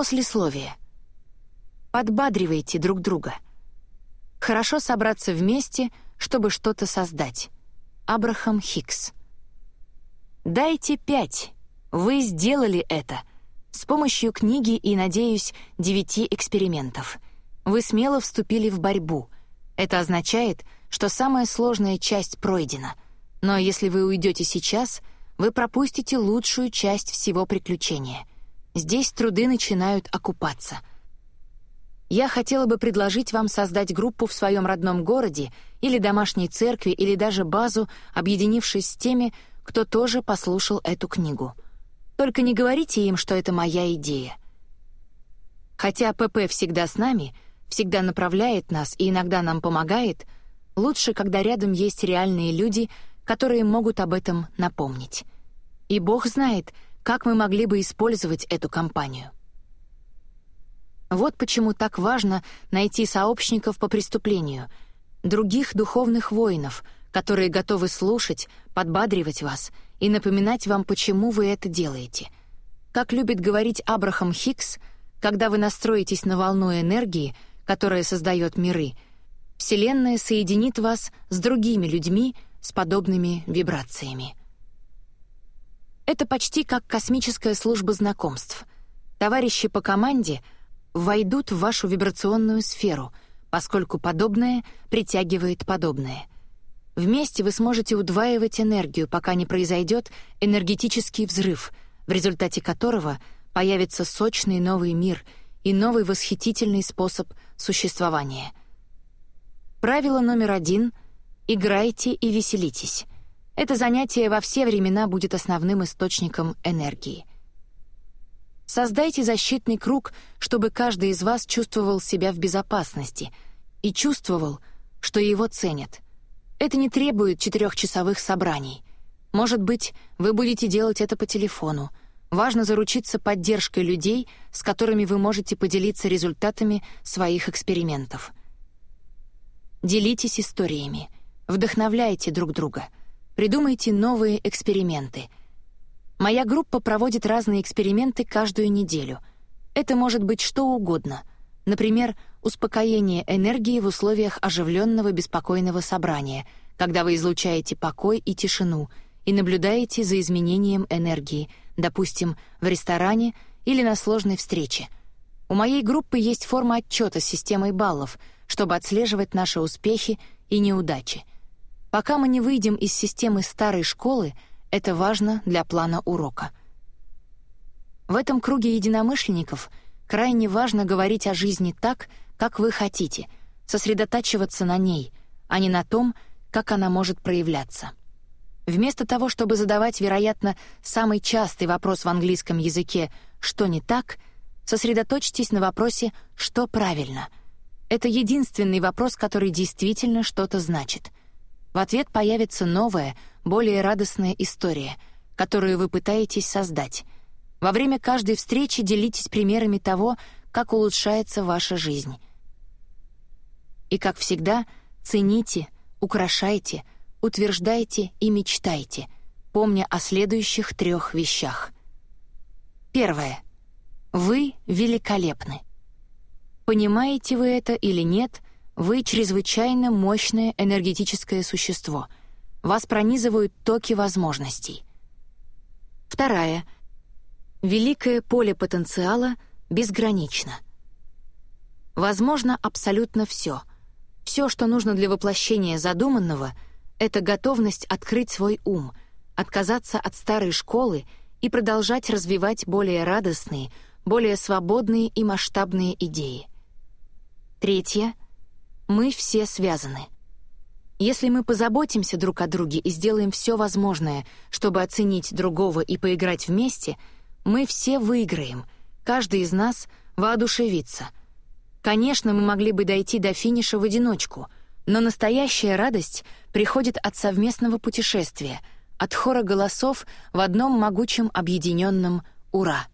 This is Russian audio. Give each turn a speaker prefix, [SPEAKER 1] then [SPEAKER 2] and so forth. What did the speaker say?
[SPEAKER 1] Послесловие. Подбадривайте друг друга. Хорошо собраться вместе, чтобы что-то создать. Абрахам Хикс. Дайте пять. Вы сделали это. С помощью книги и, надеюсь, девяти экспериментов. Вы смело вступили в борьбу. Это означает, что самая сложная часть пройдена. Но если вы уйдете сейчас, вы пропустите лучшую часть всего приключения. Здесь труды начинают окупаться. Я хотела бы предложить вам создать группу в своем родном городе или домашней церкви или даже базу, объединившись с теми, кто тоже послушал эту книгу. Только не говорите им, что это моя идея. Хотя ПП всегда с нами, всегда направляет нас и иногда нам помогает, лучше, когда рядом есть реальные люди, которые могут об этом напомнить. И Бог знает, как мы могли бы использовать эту компанию. Вот почему так важно найти сообщников по преступлению, других духовных воинов, которые готовы слушать, подбадривать вас и напоминать вам, почему вы это делаете. Как любит говорить Абрахам Хикс, когда вы настроитесь на волну энергии, которая создает миры, Вселенная соединит вас с другими людьми с подобными вибрациями. Это почти как космическая служба знакомств. Товарищи по команде войдут в вашу вибрационную сферу, поскольку подобное притягивает подобное. Вместе вы сможете удваивать энергию, пока не произойдет энергетический взрыв, в результате которого появится сочный новый мир и новый восхитительный способ существования. Правило номер один — играйте и веселитесь. Это занятие во все времена будет основным источником энергии. Создайте защитный круг, чтобы каждый из вас чувствовал себя в безопасности и чувствовал, что его ценят. Это не требует четырехчасовых собраний. Может быть, вы будете делать это по телефону. Важно заручиться поддержкой людей, с которыми вы можете поделиться результатами своих экспериментов. Делитесь историями, вдохновляйте друг друга — Придумайте новые эксперименты. Моя группа проводит разные эксперименты каждую неделю. Это может быть что угодно. Например, успокоение энергии в условиях оживленного беспокойного собрания, когда вы излучаете покой и тишину и наблюдаете за изменением энергии, допустим, в ресторане или на сложной встрече. У моей группы есть форма отчета с системой баллов, чтобы отслеживать наши успехи и неудачи. Пока мы не выйдем из системы старой школы, это важно для плана урока. В этом круге единомышленников крайне важно говорить о жизни так, как вы хотите, сосредотачиваться на ней, а не на том, как она может проявляться. Вместо того, чтобы задавать, вероятно, самый частый вопрос в английском языке «что не так?», сосредоточьтесь на вопросе «что правильно?». Это единственный вопрос, который действительно что-то значит — в ответ появится новая, более радостная история, которую вы пытаетесь создать. Во время каждой встречи делитесь примерами того, как улучшается ваша жизнь. И, как всегда, цените, украшайте, утверждайте и мечтайте, помня о следующих трех вещах. Первое. Вы великолепны. Понимаете вы это или нет — вы чрезвычайно мощное энергетическое существо. Вас пронизывают токи возможностей. Вторая. Великое поле потенциала безгранично. Возможно абсолютно все. Все, что нужно для воплощения задуманного, это готовность открыть свой ум, отказаться от старой школы и продолжать развивать более радостные, более свободные и масштабные идеи. Третье — мы все связаны. Если мы позаботимся друг о друге и сделаем все возможное, чтобы оценить другого и поиграть вместе, мы все выиграем, каждый из нас воодушевится. Конечно, мы могли бы дойти до финиша в одиночку, но настоящая радость приходит от совместного путешествия, от хора голосов в одном могучем объединенном «Ура!».